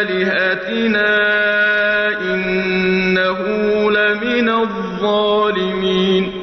آلهتنا إنه لمن الظالمين